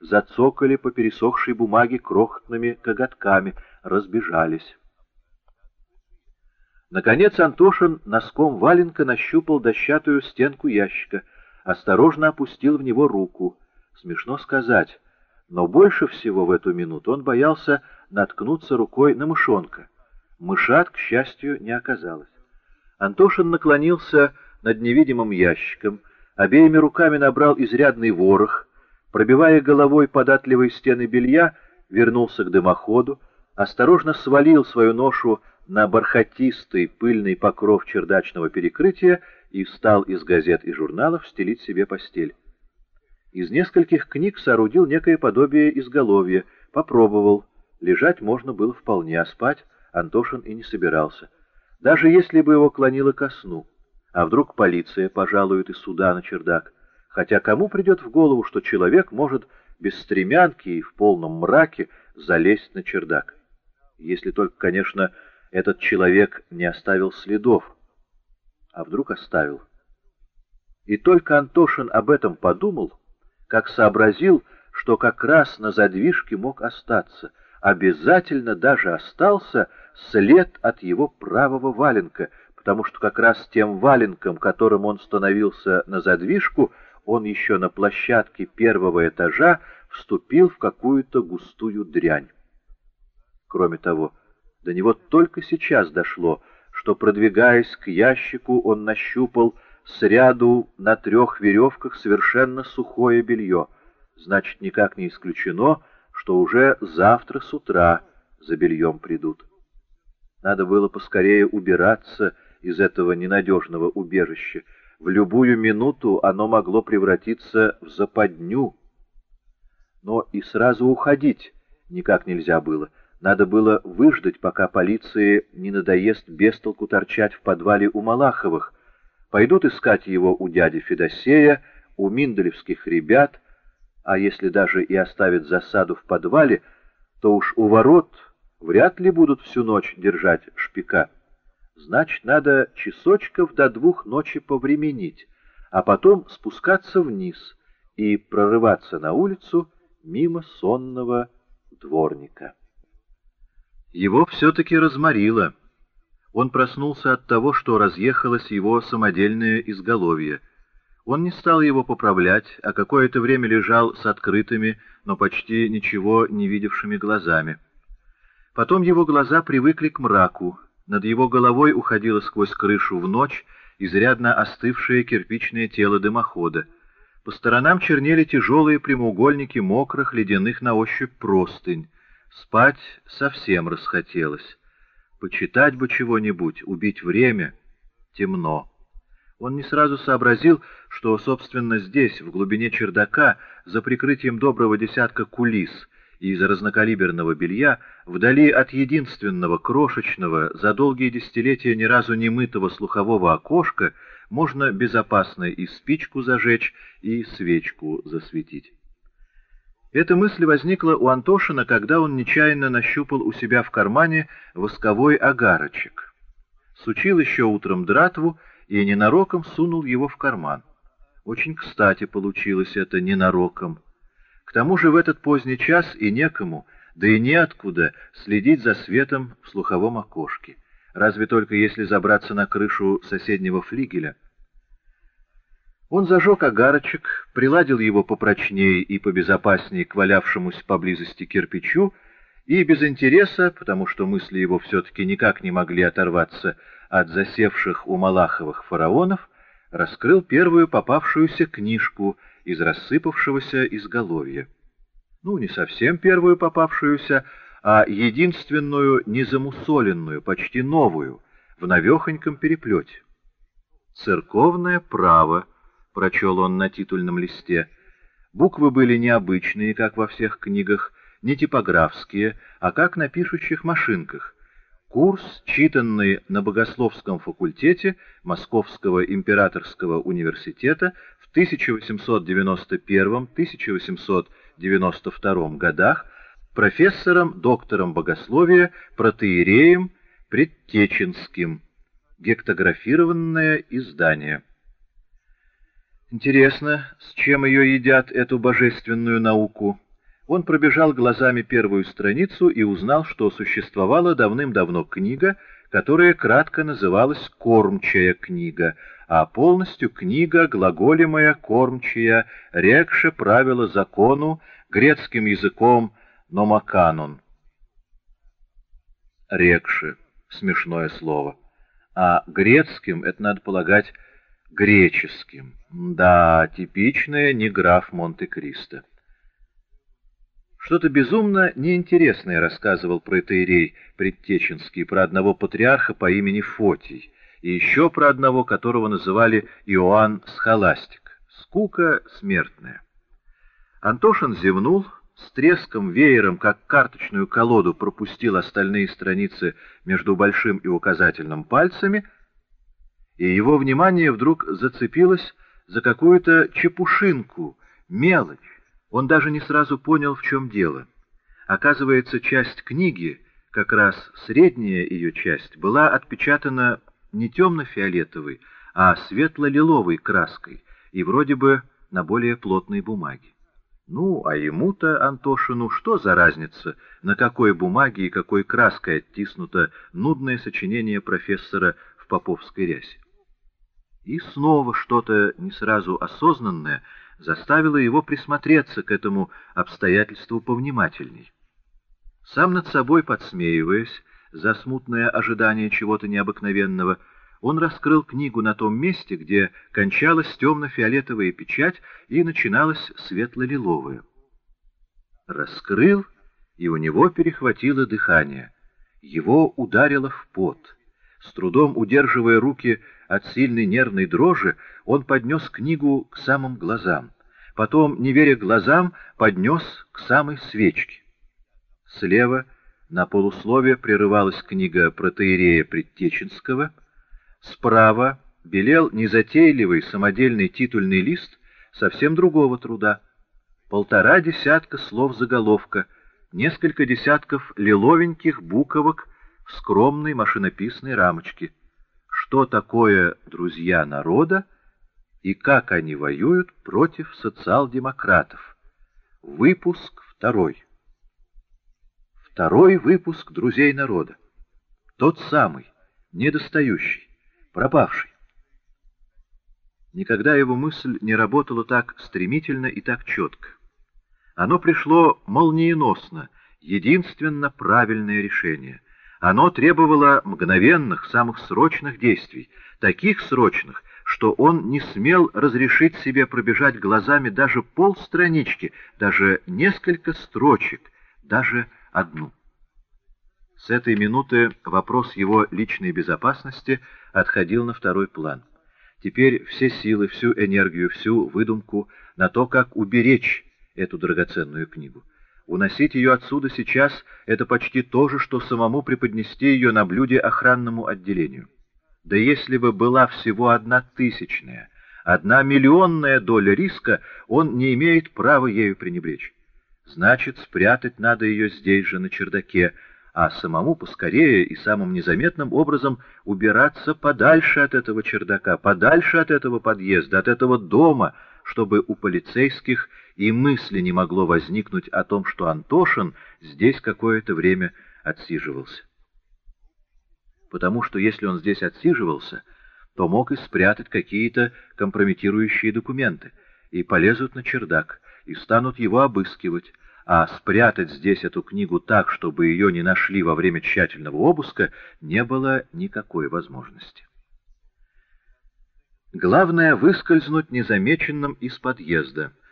зацокали по пересохшей бумаге крохотными коготками, разбежались. Наконец Антошин носком валенка нащупал дощатую стенку ящика, осторожно опустил в него руку. Смешно сказать, но больше всего в эту минуту он боялся наткнуться рукой на мышонка. Мышат, к счастью, не оказалось. Антошин наклонился над невидимым ящиком, обеими руками набрал изрядный ворох, пробивая головой податливые стены белья, вернулся к дымоходу, осторожно свалил свою ношу на бархатистый пыльный покров чердачного перекрытия и стал из газет и журналов стелить себе постель. Из нескольких книг соорудил некое подобие изголовья, попробовал. Лежать можно было вполне, а спать Антошин и не собирался. Даже если бы его клонило ко сну. А вдруг полиция пожалует из суда на чердак? Хотя кому придет в голову, что человек может без стремянки и в полном мраке залезть на чердак? Если только, конечно, этот человек не оставил следов. А вдруг оставил? И только Антошин об этом подумал, как сообразил, что как раз на задвижке мог остаться, обязательно даже остался след от его правого валенка, потому что как раз тем валенком, которым он становился на задвижку, он еще на площадке первого этажа вступил в какую-то густую дрянь. Кроме того, до него только сейчас дошло, что, продвигаясь к ящику, он нащупал с ряду на трех веревках совершенно сухое белье. Значит, никак не исключено, что уже завтра с утра за бельем придут. Надо было поскорее убираться из этого ненадежного убежища. В любую минуту оно могло превратиться в западню. Но и сразу уходить никак нельзя было. Надо было выждать, пока полиции не надоест бестолку торчать в подвале у Малаховых. Пойдут искать его у дяди Федосея, у миндалевских ребят, а если даже и оставят засаду в подвале, то уж у ворот вряд ли будут всю ночь держать шпика. Значит, надо часочков до двух ночи повременить, а потом спускаться вниз и прорываться на улицу мимо сонного дворника. Его все-таки разморило. Он проснулся от того, что разъехалось его самодельное изголовье. Он не стал его поправлять, а какое-то время лежал с открытыми, но почти ничего не видевшими глазами. Потом его глаза привыкли к мраку, над его головой уходило сквозь крышу в ночь изрядно остывшее кирпичное тело дымохода. По сторонам чернели тяжелые прямоугольники мокрых, ледяных на ощупь простынь. Спать совсем расхотелось. Почитать бы чего-нибудь, убить время. Темно. Он не сразу сообразил, что, собственно, здесь, в глубине чердака, за прикрытием доброго десятка кулис из разнокалиберного белья, вдали от единственного, крошечного, за долгие десятилетия ни разу не мытого слухового окошка, можно безопасно и спичку зажечь, и свечку засветить. Эта мысль возникла у Антошина, когда он нечаянно нащупал у себя в кармане восковой агарочек. Сучил еще утром дратву и ненароком сунул его в карман. Очень кстати получилось это ненароком. К тому же в этот поздний час и некому, да и неоткуда следить за светом в слуховом окошке, разве только если забраться на крышу соседнего флигеля — он зажег огарочек, приладил его попрочнее и побезопаснее к валявшемуся поблизости кирпичу, и без интереса, потому что мысли его все-таки никак не могли оторваться от засевших у Малаховых фараонов, раскрыл первую попавшуюся книжку из рассыпавшегося изголовья. Ну, не совсем первую попавшуюся, а единственную незамусоленную, почти новую, в навехоньком переплете. «Церковное право», прочел он на титульном листе. Буквы были необычные, как во всех книгах, не типографские, а как на пишущих машинках. Курс, читанный на богословском факультете Московского императорского университета 1891-1892 годах профессором, доктором богословия, протеереем Предтеченским. Гектографированное издание. Интересно, с чем ее едят, эту божественную науку? Он пробежал глазами первую страницу и узнал, что существовала давным-давно книга, которая кратко называлась «Кормчая книга», а полностью книга глаголемая «Кормчая», рекше правила закону грецким языком «номаканон». Рекше — смешное слово, а грецким — это, надо полагать, греческим. Да, типичная не граф Монте-Кристо. Что-то безумно неинтересное рассказывал про Этейрей Предтеченский, про одного патриарха по имени Фотий, и еще про одного, которого называли Иоанн Схоластик. Скука смертная. Антошин зевнул, с треском веером, как карточную колоду, пропустил остальные страницы между большим и указательным пальцами, и его внимание вдруг зацепилось за какую-то чепушинку, мелочь, он даже не сразу понял, в чем дело. Оказывается, часть книги, как раз средняя ее часть, была отпечатана не темно-фиолетовой, а светло-лиловой краской и вроде бы на более плотной бумаге. Ну, а ему-то, Антошину, что за разница, на какой бумаге и какой краской оттиснуто нудное сочинение профессора в поповской рясе? И снова что-то не сразу осознанное — заставило его присмотреться к этому обстоятельству повнимательней. Сам над собой подсмеиваясь, за смутное ожидание чего-то необыкновенного, он раскрыл книгу на том месте, где кончалась темно-фиолетовая печать и начиналась светло-лиловая. Раскрыл, и у него перехватило дыхание. Его ударило в пот. С трудом удерживая руки от сильной нервной дрожи, он поднес книгу к самым глазам. Потом, не веря глазам, поднес к самой свечке. Слева на полусловие прерывалась книга протеерея Предтеченского. Справа белел незатейливый самодельный титульный лист совсем другого труда. Полтора десятка слов заголовка, несколько десятков лиловеньких буковок в скромной машинописной рамочке. Что такое «друзья народа» и как они воюют против социал-демократов. Выпуск второй. Второй выпуск «Друзей народа». Тот самый, недостающий, пропавший. Никогда его мысль не работала так стремительно и так четко. Оно пришло молниеносно, единственно правильное решение. Оно требовало мгновенных, самых срочных действий, таких срочных, что он не смел разрешить себе пробежать глазами даже полстранички, даже несколько строчек, даже одну. С этой минуты вопрос его личной безопасности отходил на второй план. Теперь все силы, всю энергию, всю выдумку на то, как уберечь эту драгоценную книгу. Уносить ее отсюда сейчас — это почти то же, что самому преподнести ее на блюде охранному отделению. Да если бы была всего одна тысячная, одна миллионная доля риска, он не имеет права ею пренебречь. Значит, спрятать надо ее здесь же, на чердаке, а самому поскорее и самым незаметным образом убираться подальше от этого чердака, подальше от этого подъезда, от этого дома, чтобы у полицейских и мысли не могло возникнуть о том, что Антошин здесь какое-то время отсиживался. Потому что если он здесь отсиживался, то мог и спрятать какие-то компрометирующие документы, и полезут на чердак, и станут его обыскивать, а спрятать здесь эту книгу так, чтобы ее не нашли во время тщательного обыска, не было никакой возможности. Главное — выскользнуть незамеченным из подъезда —